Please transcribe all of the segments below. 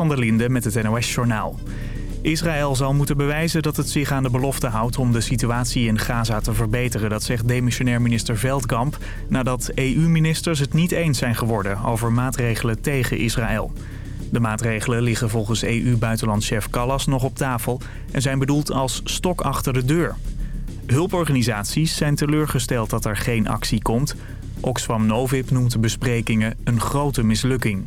van der Linde met het NOS-journaal. Israël zal moeten bewijzen dat het zich aan de belofte houdt om de situatie in Gaza te verbeteren. Dat zegt demissionair minister Veldkamp nadat EU-ministers het niet eens zijn geworden over maatregelen tegen Israël. De maatregelen liggen volgens EU-buitenlandchef Callas nog op tafel en zijn bedoeld als stok achter de deur. Hulporganisaties zijn teleurgesteld dat er geen actie komt. Oxfam Novib noemt de besprekingen een grote mislukking.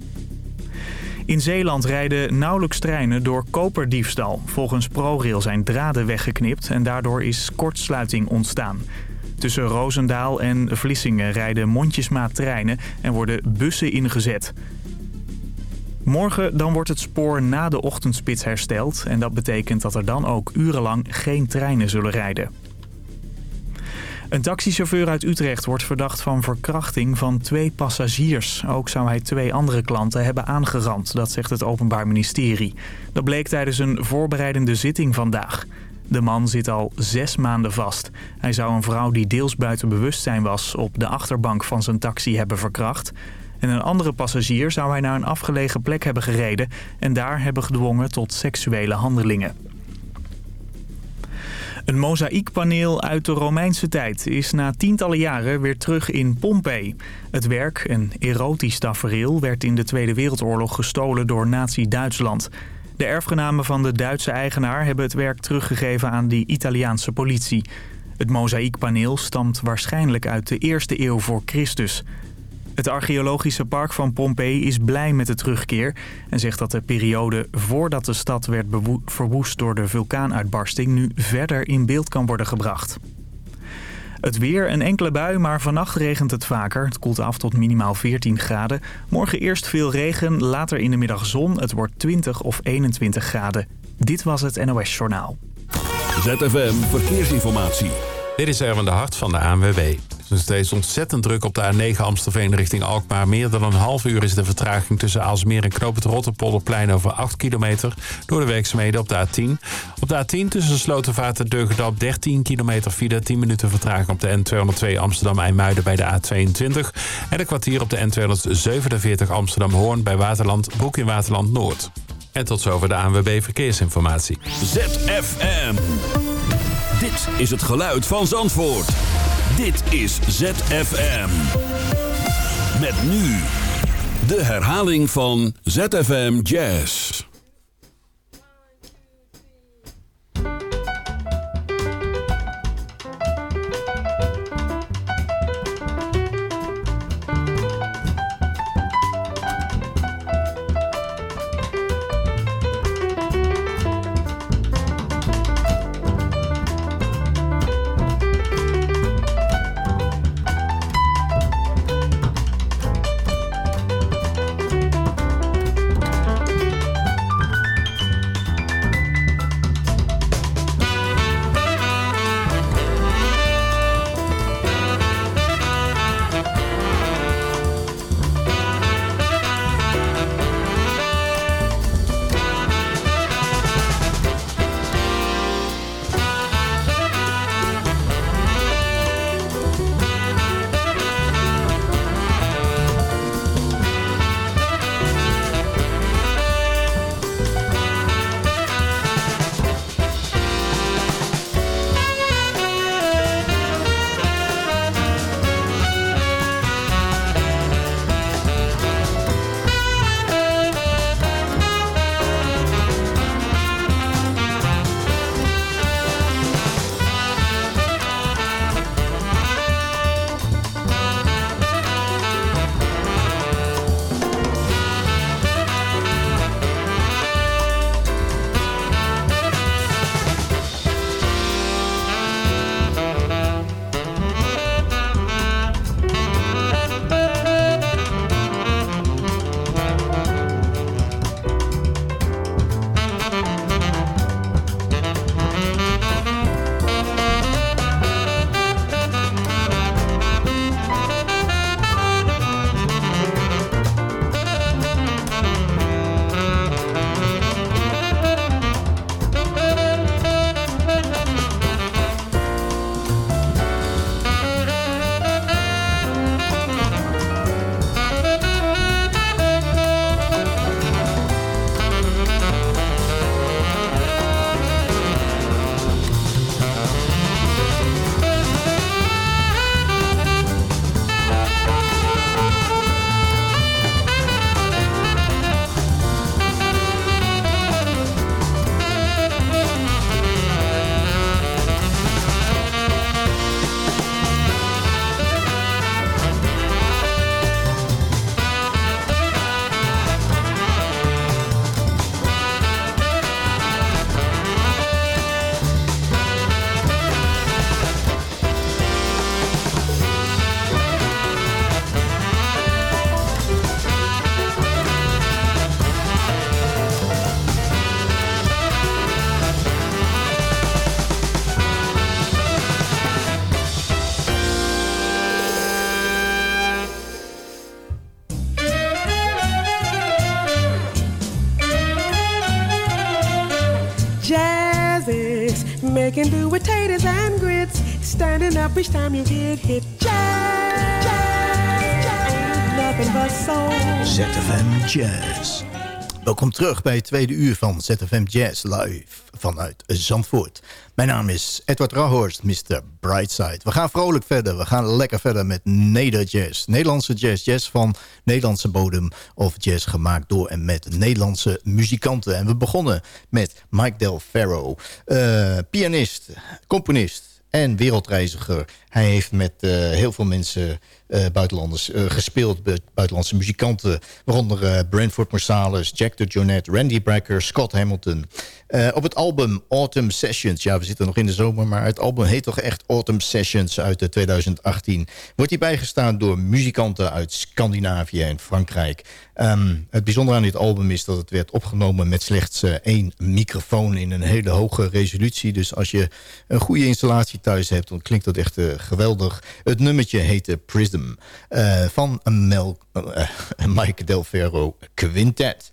In Zeeland rijden nauwelijks treinen door koperdiefstal. Volgens ProRail zijn draden weggeknipt en daardoor is kortsluiting ontstaan. Tussen Roosendaal en Vlissingen rijden mondjesmaat treinen en worden bussen ingezet. Morgen dan wordt het spoor na de ochtendspits hersteld... en dat betekent dat er dan ook urenlang geen treinen zullen rijden. Een taxichauffeur uit Utrecht wordt verdacht van verkrachting van twee passagiers. Ook zou hij twee andere klanten hebben aangerand, dat zegt het Openbaar Ministerie. Dat bleek tijdens een voorbereidende zitting vandaag. De man zit al zes maanden vast. Hij zou een vrouw die deels buiten bewustzijn was op de achterbank van zijn taxi hebben verkracht. En een andere passagier zou hij naar een afgelegen plek hebben gereden en daar hebben gedwongen tot seksuele handelingen. Een mozaïekpaneel uit de Romeinse tijd is na tientallen jaren weer terug in Pompeii. Het werk, een erotisch tafereel, werd in de Tweede Wereldoorlog gestolen door nazi-Duitsland. De erfgenamen van de Duitse eigenaar hebben het werk teruggegeven aan de Italiaanse politie. Het mozaïekpaneel stamt waarschijnlijk uit de eerste eeuw voor Christus. Het archeologische park van Pompeii is blij met de terugkeer... en zegt dat de periode voordat de stad werd verwoest door de vulkaanuitbarsting... nu verder in beeld kan worden gebracht. Het weer, een enkele bui, maar vannacht regent het vaker. Het koelt af tot minimaal 14 graden. Morgen eerst veel regen, later in de middag zon. Het wordt 20 of 21 graden. Dit was het NOS Journaal. ZFM Verkeersinformatie. Dit is Erwin de Hart van de ANWB. Het is ontzettend druk op de A9 Amstelveen richting Alkmaar. Meer dan een half uur is de vertraging tussen Aalsmeer en Knoop het Rotterpolderplein over 8 kilometer door de werkzaamheden op de A10. Op de A10 tussen Slotervaart en Deugedal 13 kilometer file, 10 minuten vertraging op de N202 Amsterdam-IJmuiden bij de A22. En een kwartier op de N247 Amsterdam-Hoorn bij Waterland, Broek in Waterland Noord. En tot zover de ANWB Verkeersinformatie. ZFM. Dit is het geluid van Zandvoort. Dit is ZFM. Met nu de herhaling van ZFM Jazz. Standing up hit. Jazz, jazz. ZFM Jazz. Welkom terug bij het tweede uur van ZFM Jazz live vanuit Zandvoort. Mijn naam is Edward Rahorst, Mr. Brightside. We gaan vrolijk verder, we gaan lekker verder met Neder Jazz. Nederlandse jazz, jazz van Nederlandse bodem of jazz gemaakt door en met Nederlandse muzikanten. En we begonnen met Mike Del Ferro, uh, pianist, componist en wereldreiziger. Hij heeft met uh, heel veel mensen uh, buitenlanders uh, gespeeld. Buitenlandse muzikanten. Waaronder uh, Brentford Marsalis, Jack de Jonette, Randy Brecker, Scott Hamilton. op het album Autumn Sessions. Ja, we zitten nog in de zomer. Maar het album heet toch echt Autumn Sessions uit 2018. Wordt hij bijgestaan door muzikanten uit Scandinavië en Frankrijk. Um, het bijzondere aan dit album is dat het werd opgenomen met slechts één microfoon in een hele hoge resolutie. Dus als je een goede installatie thuis hebt, dan klinkt dat echt geweldig. Het nummertje heette Prism. Uh, van Mel, uh, Mike Del Ferro Quintet.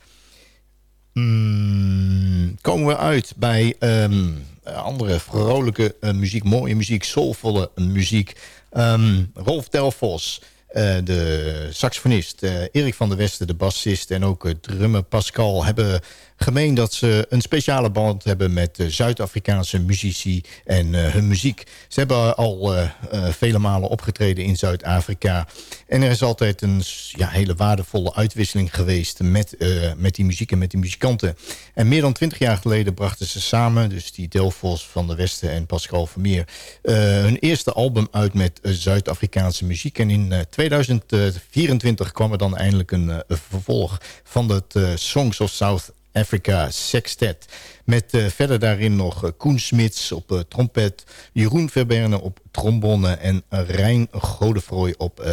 Mm, komen we uit bij um, andere vrolijke uh, muziek, mooie muziek, soulvolle muziek. Um, Rolf Delfos, uh, de saxofonist, uh, Erik van der Westen, de bassist... en ook drummer Pascal hebben gemeen dat ze een speciale band hebben met Zuid-Afrikaanse muzici en uh, hun muziek. Ze hebben al uh, vele malen opgetreden in Zuid-Afrika. En er is altijd een ja, hele waardevolle uitwisseling geweest met, met die muziek en met die muzikanten. En meer dan twintig jaar geleden brachten ze samen, dus die Delfos van de Westen en Pascal Vermeer, hun eerste album uit met Zuid-Afrikaanse muziek. En in 2024 kwam er dan eindelijk een vervolg van het Songs of South Africa Sextet. Met uh, verder daarin nog uh, Koen Smits op uh, trompet... Jeroen Verberne op trombone en Rijn Godefroy op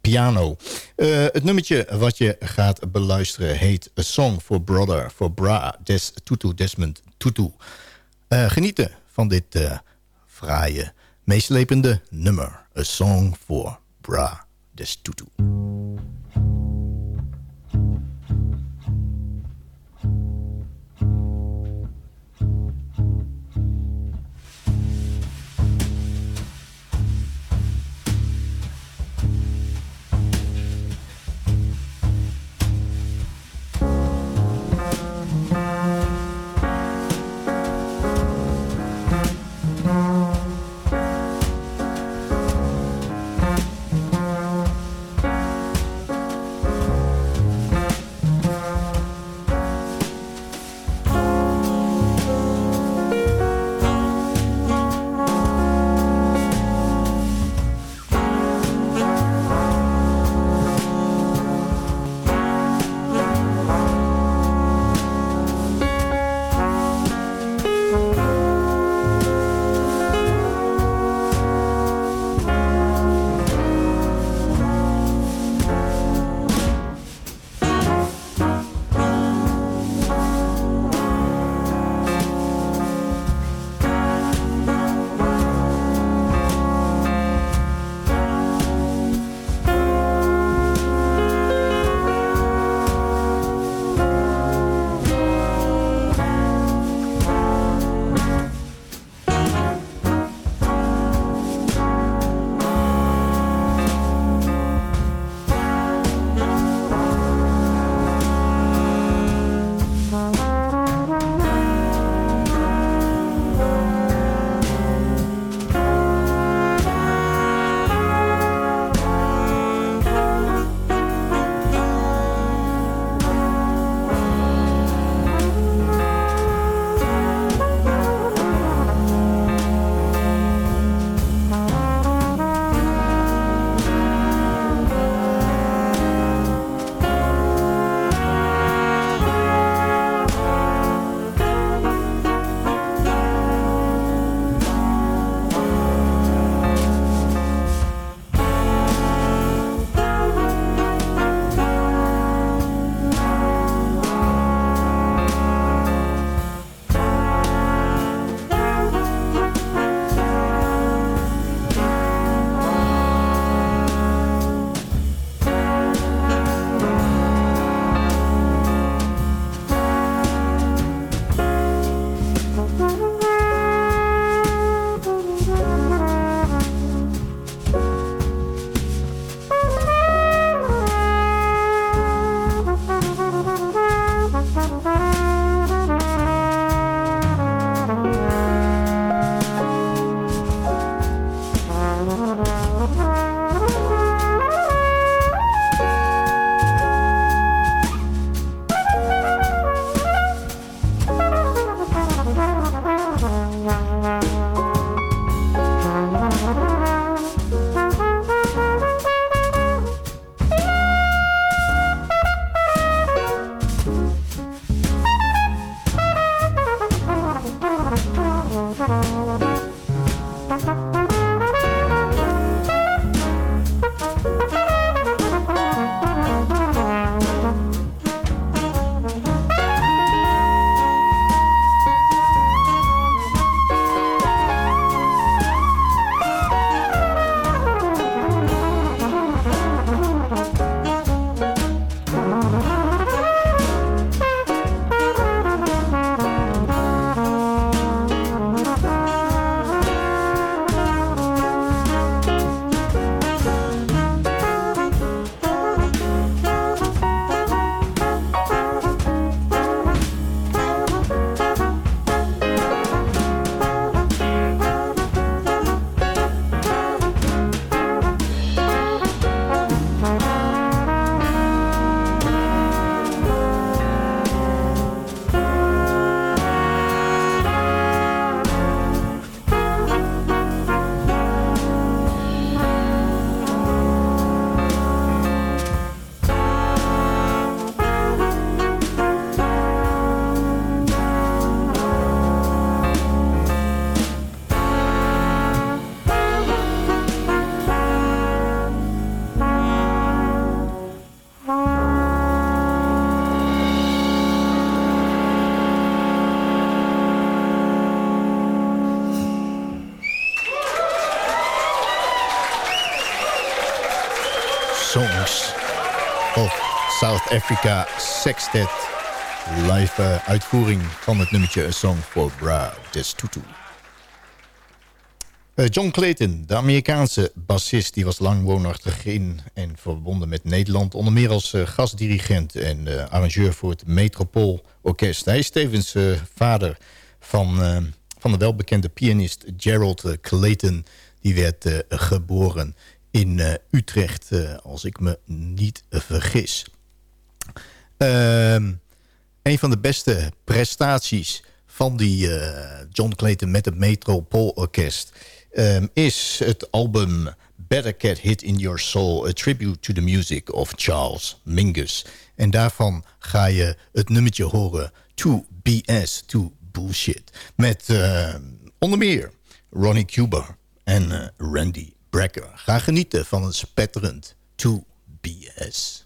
piano. het nummertje wat je gaat beluisteren heet A Song for Brother... for Bra Des Tutu Desmond Tutu. genieten van dit fraaie, meeslepende nummer. A Song for Bra Des Tutu. Africa Sextet. Live uh, uitvoering van het nummertje A Song for Bra Des Tutu. Uh, John Clayton, de Amerikaanse bassist, die was lang woonachtig in en verbonden met Nederland. Onder meer als uh, gastdirigent en arrangeur voor het Metropool Orkest. Hij is tevens vader van, van de welbekende pianist Gerald Clayton. Die werd geboren in Utrecht, als ik me niet vergis. Ehm, een van de beste prestaties van die John Clayton met het Metropool Orkest um, is het album Better Get Hit in Your Soul... A Tribute to the Music of Charles Mingus. En daarvan ga je het nummertje horen... To BS, To Bullshit. Met uh, onder meer Ronnie Cuber en uh, Randy Brecker. Ga genieten van een spetterend To BS.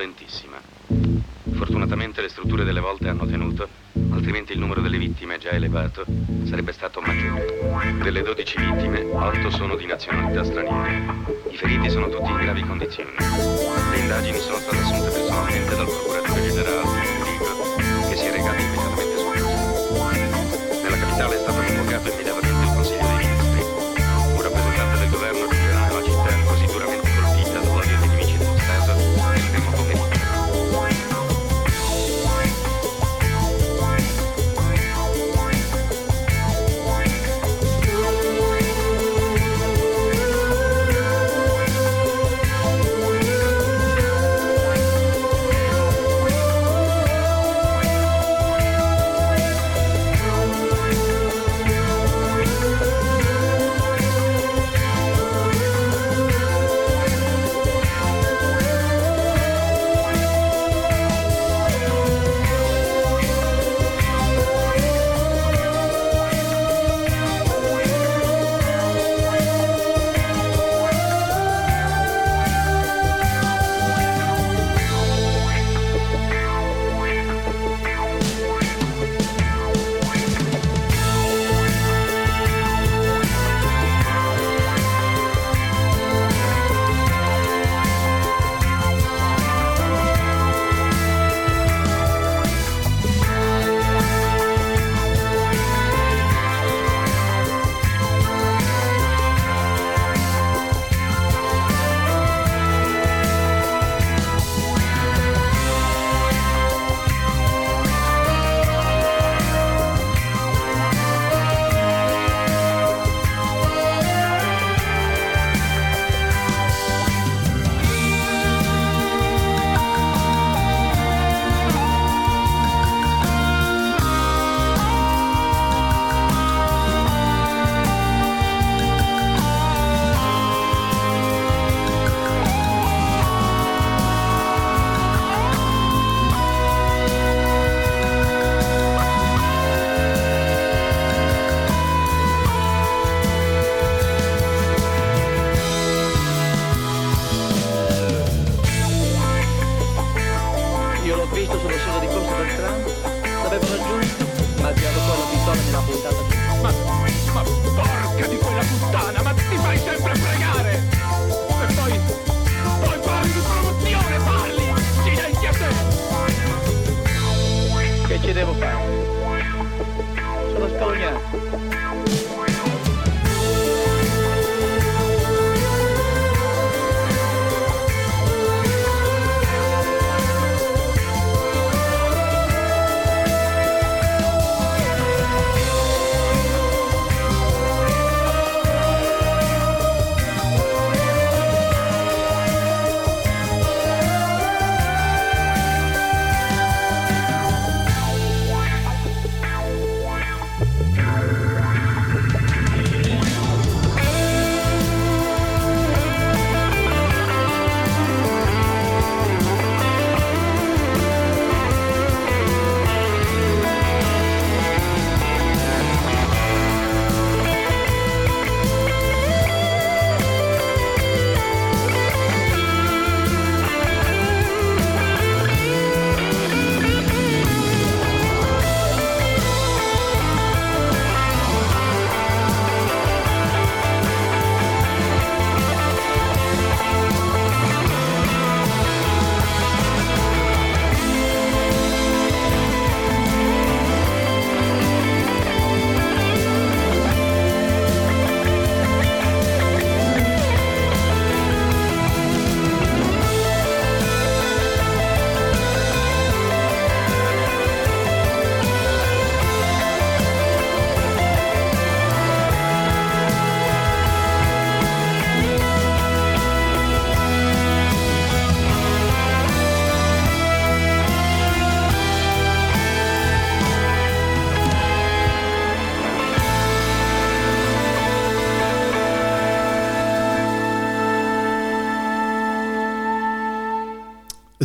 violentissima. Fortunatamente le strutture delle volte hanno tenuto, altrimenti il numero delle vittime, già elevato, sarebbe stato maggiore. Delle 12 vittime, 8 sono di nazionalità straniera. I feriti sono tutti in gravi condizioni. Le indagini sono state assunte personalmente dal procuratore.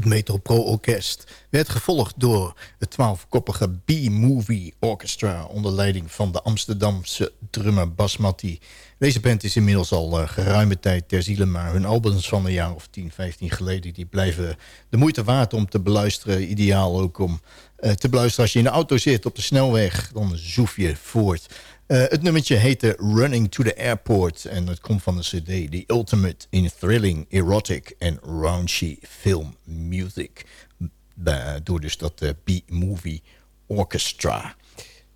Het Metropro Orkest. Werd gevolgd door het twaalfkoppige B-Movie Orchestra... onder leiding van de Amsterdamse drummer Basmati. Deze band is inmiddels al uh, geruime tijd ter ziele... maar hun albums van een jaar of 10, 15 geleden... die blijven de moeite waard om te beluisteren. Ideaal ook om uh, te beluisteren als je in de auto zit op de snelweg. Dan zoef je voort... Uh, het nummertje heette Running to the Airport. En het komt van de cd The Ultimate in Thrilling, Erotic and Raunchy Film Music. Door dus dat uh, B-Movie Orchestra.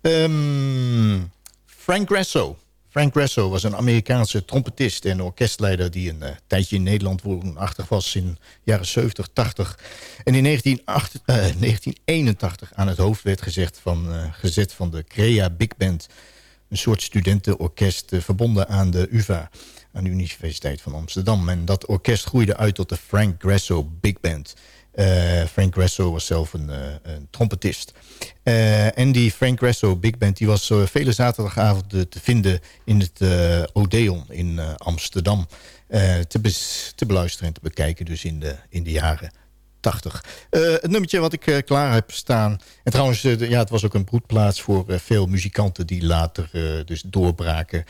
Um, Frank Grasso. Frank Grasso was een Amerikaanse trompetist en orkestleider... die een tijdje in Nederland woonachtig was in de jaren 70, 80. En in 1908, 1981 aan het hoofd werd gezegd van, gezet van de Crea Big Band een soort studentenorkest uh, verbonden aan de UvA, aan de Universiteit van Amsterdam. En dat orkest groeide uit tot de Frank Grasso Big Band. Uh, Frank Grasso was zelf een, uh, een trompetist. en die Frank Grasso Big Band die was vele zaterdagavonden te vinden in het Odeon in Amsterdam. te, te beluisteren en te bekijken dus in de, in de jaren 80. Uh, het nummertje wat ik uh, klaar heb staan. En trouwens, uh, ja, het was ook een broedplaats voor veel muzikanten... die later dus doorbraken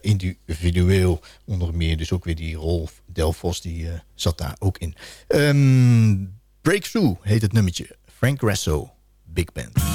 individueel. Onder meer dus ook weer die Rolf Delfos, die zat daar ook in. Um, Breakthrough heet het nummertje. Frank Grasso, Big Band.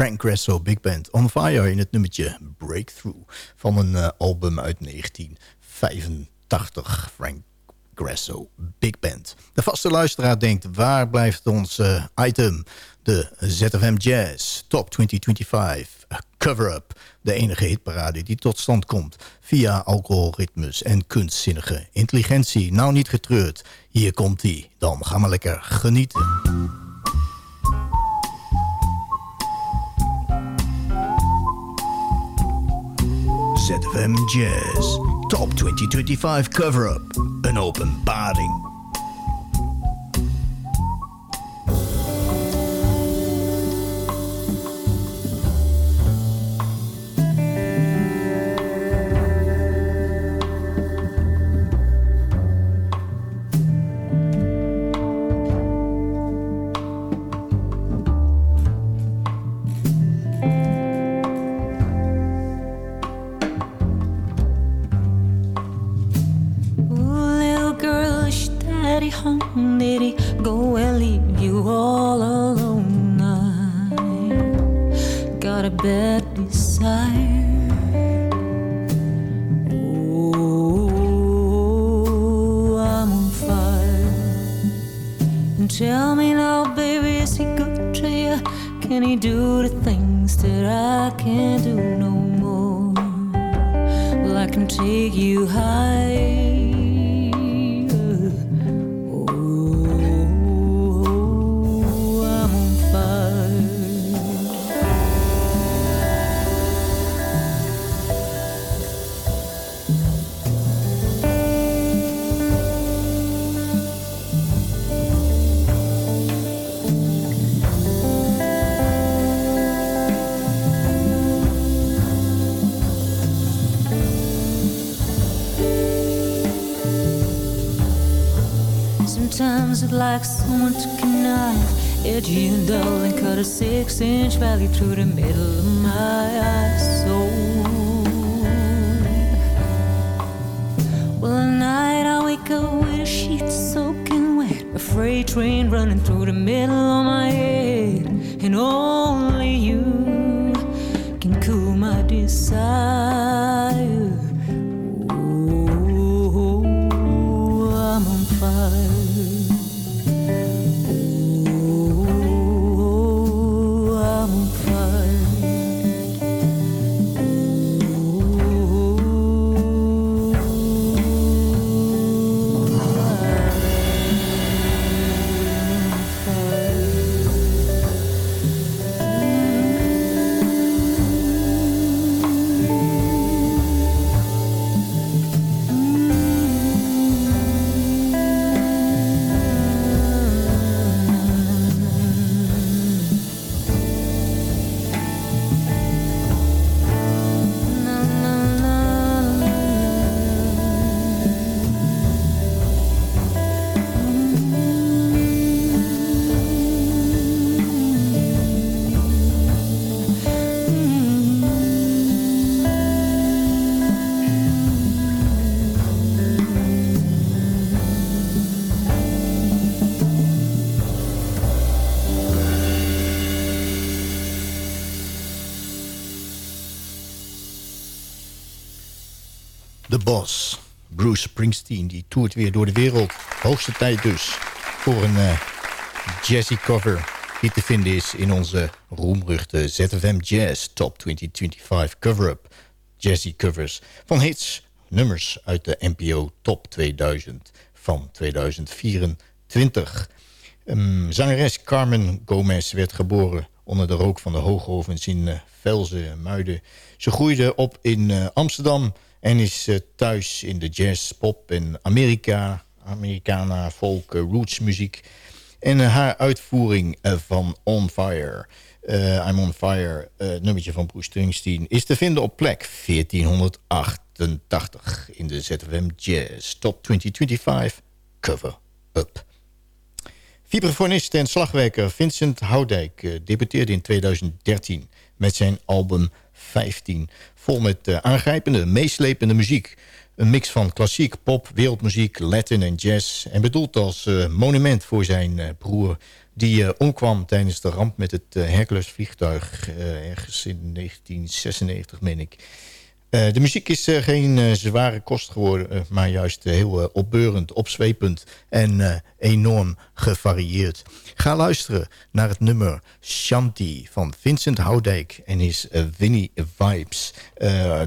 Frank Grasso Big Band On Fire in het nummertje Breakthrough van een uh, album uit 1985. Frank Grasso Big Band. De vaste luisteraar denkt, waar blijft ons uh, item? De ZFM Jazz Top 2025 Cover-Up. De enige hitparade die tot stand komt via alcoholritmes en kunstzinnige intelligentie. Nou niet getreurd, hier komt hij. Dan gaan we lekker genieten. ZFM Jazz. Top 2025 bed beside. Oh, I'm on fire. And tell me now, baby, is he good to you? Can he do the things that I can't do no more? Well, I can take you high. Een openbaring. like someone took a knife, edgy and dull, and cut a six-inch valley through the middle of my soul. Well, at night I wake up with a sheet soaking wet, a freight train running through the middle of my head, and only you can cool my desire. Bruce Springsteen. Die toert weer door de wereld. Hoogste tijd dus voor een uh, jazzy cover die te vinden is in onze roemruchte ZFM Jazz Top 2025 cover-up. Jazzy covers van hits, nummers uit de NPO Top 2000 van 2024. Um, zangeres Carmen Gomez werd geboren onder de rook van de hoogovens in uh, Velzen, Muiden. Ze groeide op in uh, Amsterdam en is uh, thuis in de jazz, pop en Amerika, Americana, folk, uh, roots muziek. En uh, haar uitvoering van On Fire, I'm On Fire, nummertje van Bruce Springsteen... is te vinden op plek 1488 in de ZFM Jazz Top 2025 Cover Up. Vibrafonist en slagwerker Vincent Houdijk debuteerde in 2013 met zijn album 15 Vol met uh, aangrijpende, meeslepende muziek. Een mix van klassiek, pop, wereldmuziek, Latin en jazz. En bedoeld als monument voor zijn broer die omkwam tijdens de ramp met het Hercules vliegtuig ergens in 1996, meen ik. Uh, de muziek is uh, geen uh, zware kost geworden, maar juist heel opbeurend, opzwepend en enorm gevarieerd. Ga luisteren naar het nummer Shanti van Vincent Houdijk en his Winnie Vibes.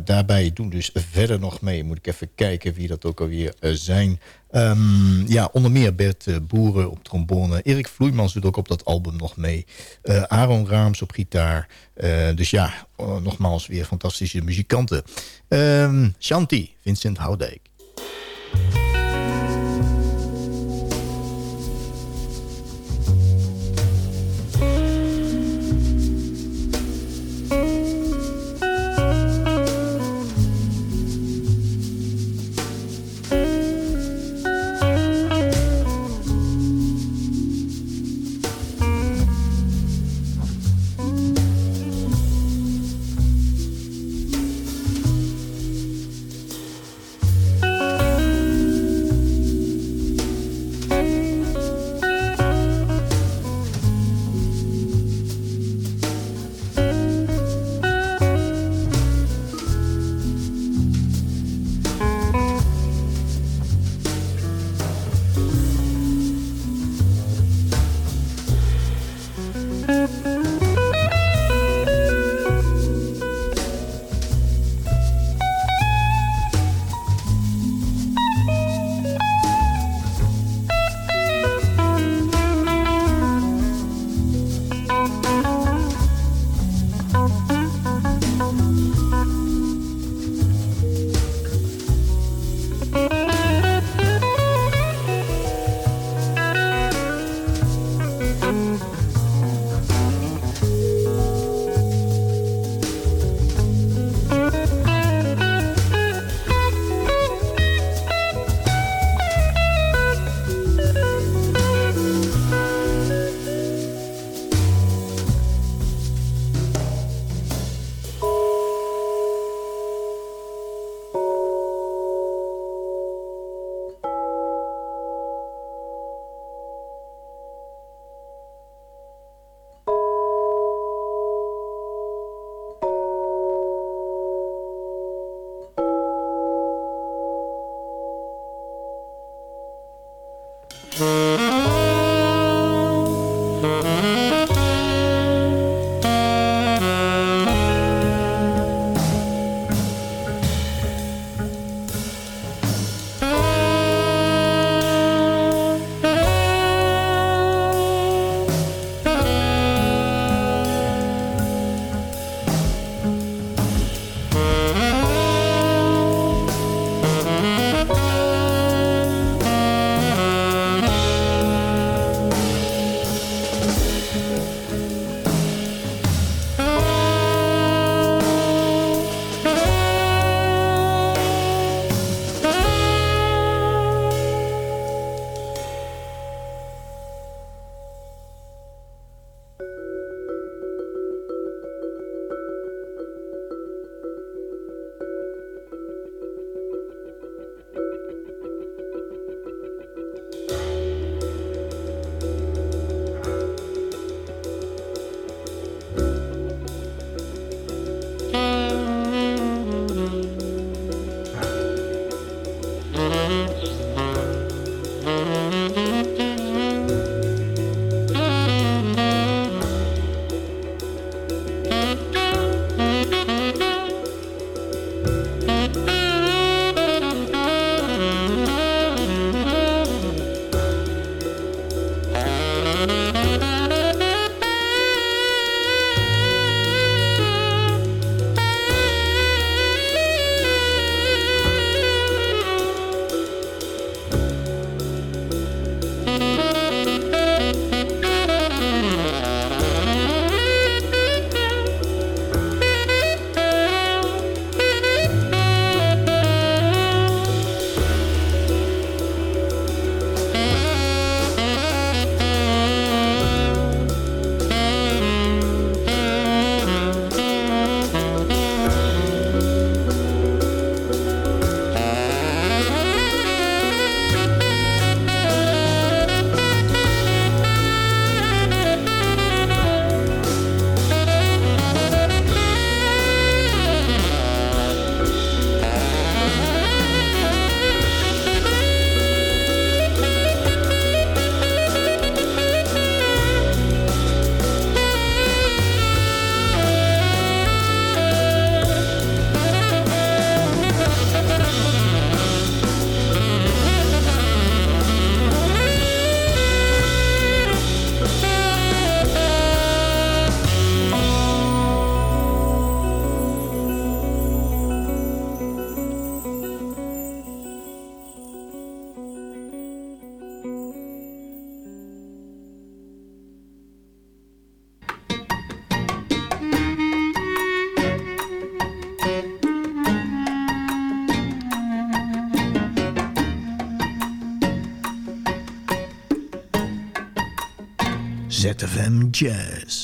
daarbij doen dus verder nog mee, moet ik even kijken wie dat ook alweer zijn. Um, ja, onder meer Bert uh, Boeren op trombone. Erik Vloeimans doet ook op dat album nog mee. Uh, Aaron Raams op gitaar. Uh, dus ja, nogmaals weer fantastische muzikanten. Um, Shanti, Vincent Houdijk. ZFM Jazz.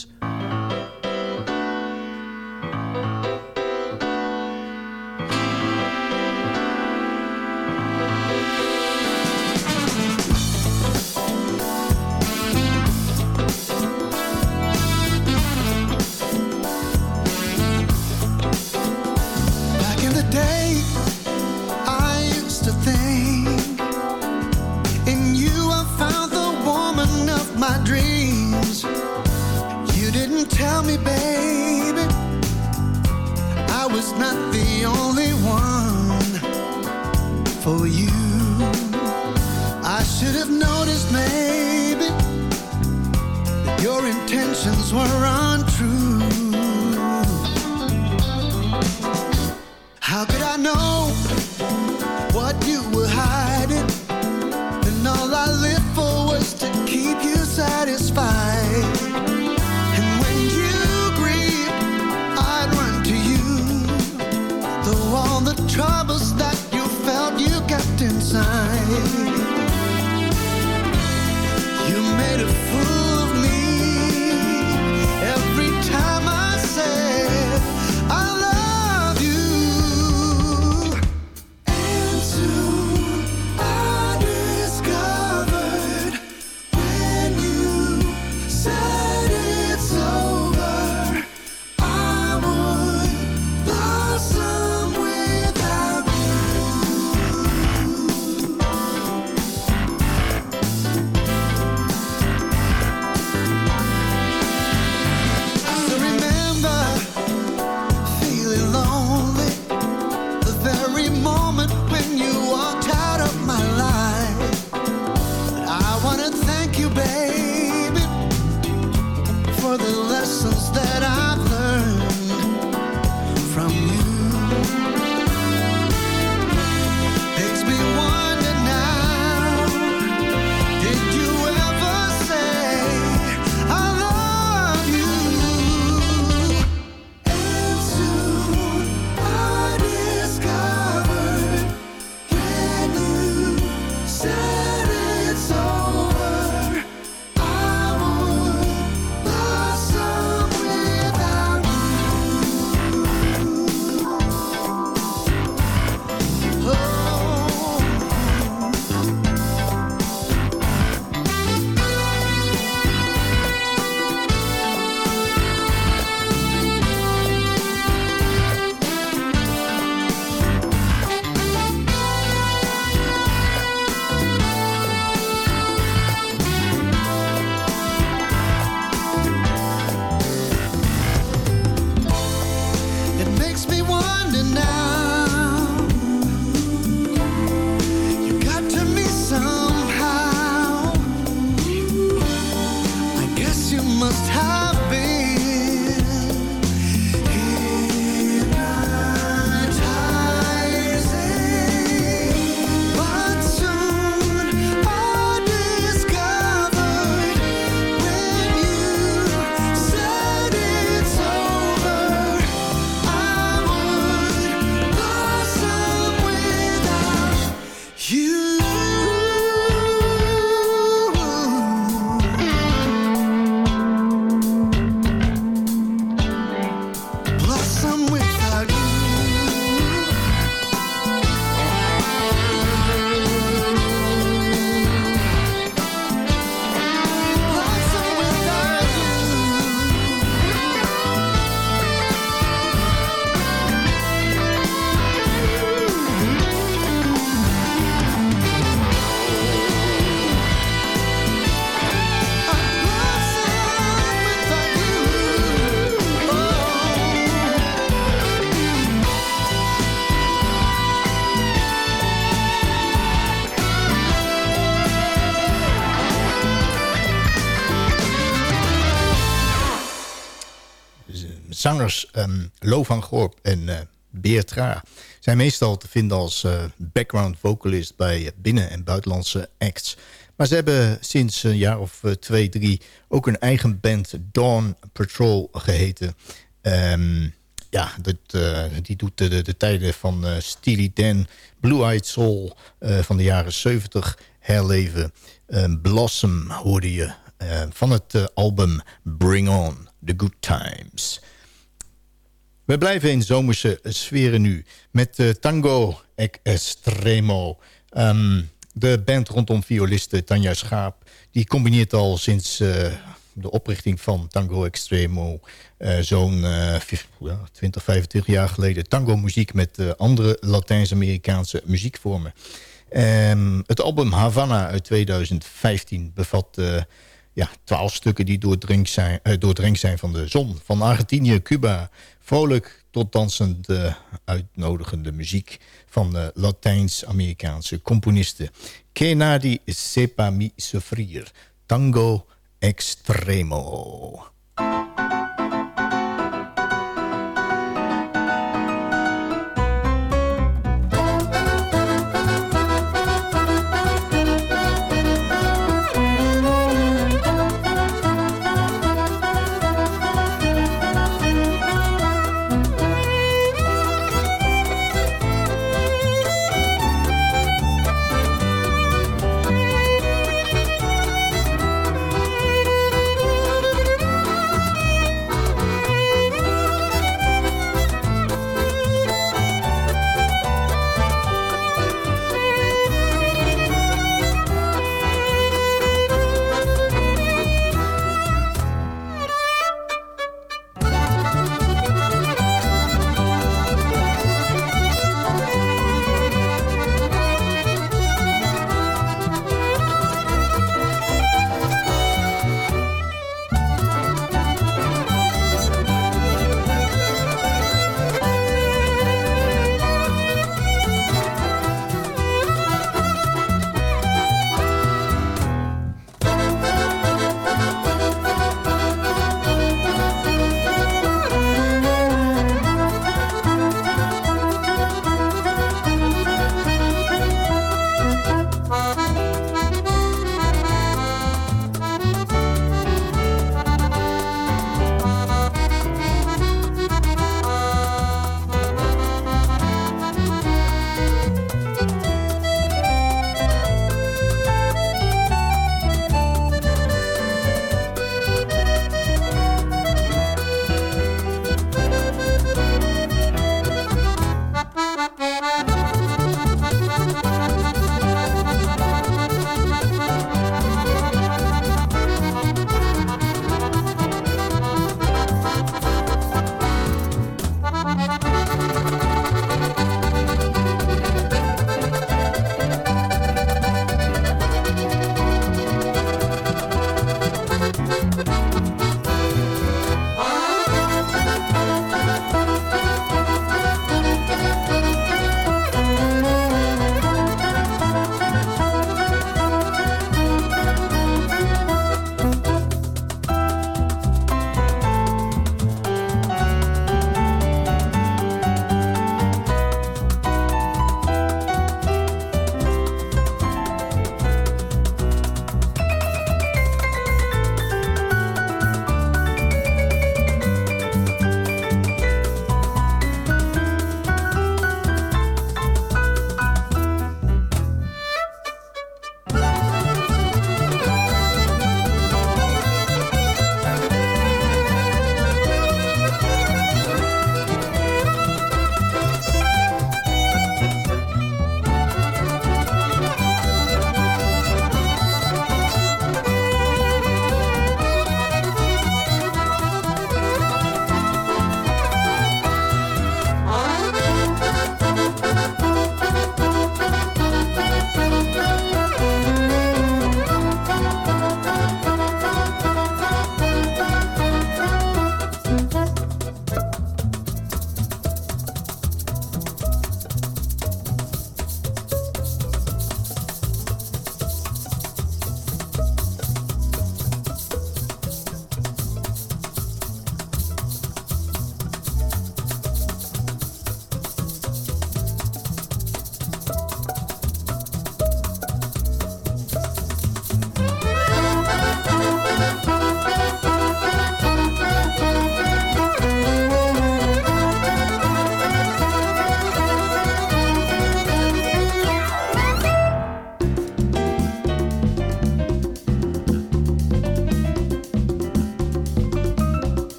Zangers um, Lo van Gorp en uh, Beertra zijn meestal te vinden als uh, background vocalist bij binnen- en buitenlandse acts. Maar ze hebben sinds een jaar of uh, twee, drie ook een eigen band, Dawn Patrol, geheten. Um, ja, dat, die doet de, de, tijden van Steely Dan, Blue Eyed Soul van de jaren 70 herleven. Blossom hoorde je van het album Bring On, The Good Times. We blijven in zomerse sferen nu met Tango Extremo. Um, de band rondom violiste Tanja Schaap... die combineert al sinds de oprichting van Tango Extremo... Uh, zo'n uh, 20, 25 jaar geleden tango-muziek... met andere Latijns-Amerikaanse muziekvormen. Um, het album Havana uit 2015 bevat ja, 12 stukken... die doordrenkt zijn, doordrenkt zijn van de zon. Van Argentinië, Cuba, vrolijk tot dansend uitnodigende muziek... van Latijns-Amerikaanse componisten. Que nadie sepa mi. Tango Extremo.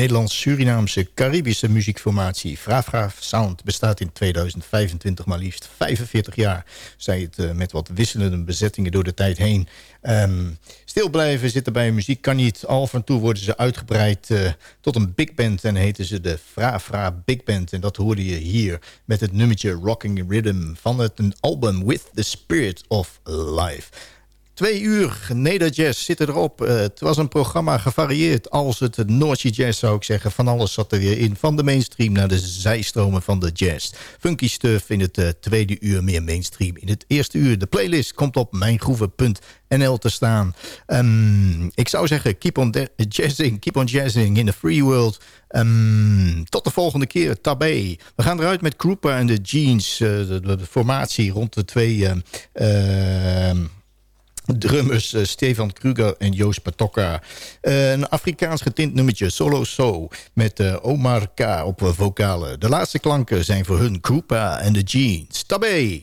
Nederlands-Surinaamse Caribische muziekformatie Frafra Sound bestaat in 2025 maar liefst 45 jaar. Zij het uh, met wat wisselende bezettingen door de tijd heen. Um, stil blijven zitten bij muziek kan niet. Al van toe worden ze uitgebreid uh, tot een big band en heten ze de Fra Big Band. En dat hoorde je hier met het nummertje Rocking Rhythm van het album With the Spirit of Life. Twee uur Neder-jazz zitten erop. Uh, het was een programma gevarieerd als het Noordje Jazz zou ik zeggen. Van alles zat er weer in. Van de mainstream naar de zijstromen van de jazz. Funky stuff in het uh, tweede uur meer mainstream. In het eerste uur de playlist komt op mijngroeven.nl te staan. Um, ik zou zeggen keep on jazzing. Keep on jazzing in the free world. Um, tot de volgende keer, Tabé. We gaan eruit met Krupa en de Jeans. Uh, de, de, formatie rond de twee... Drummers uh, Stefan Kruger en Joost Patokka. Uh, een Afrikaans getint nummertje, Solo So, met uh, Omar K. op vocalen. De laatste klanken zijn voor hun Krupa en de Jeans. Tabé!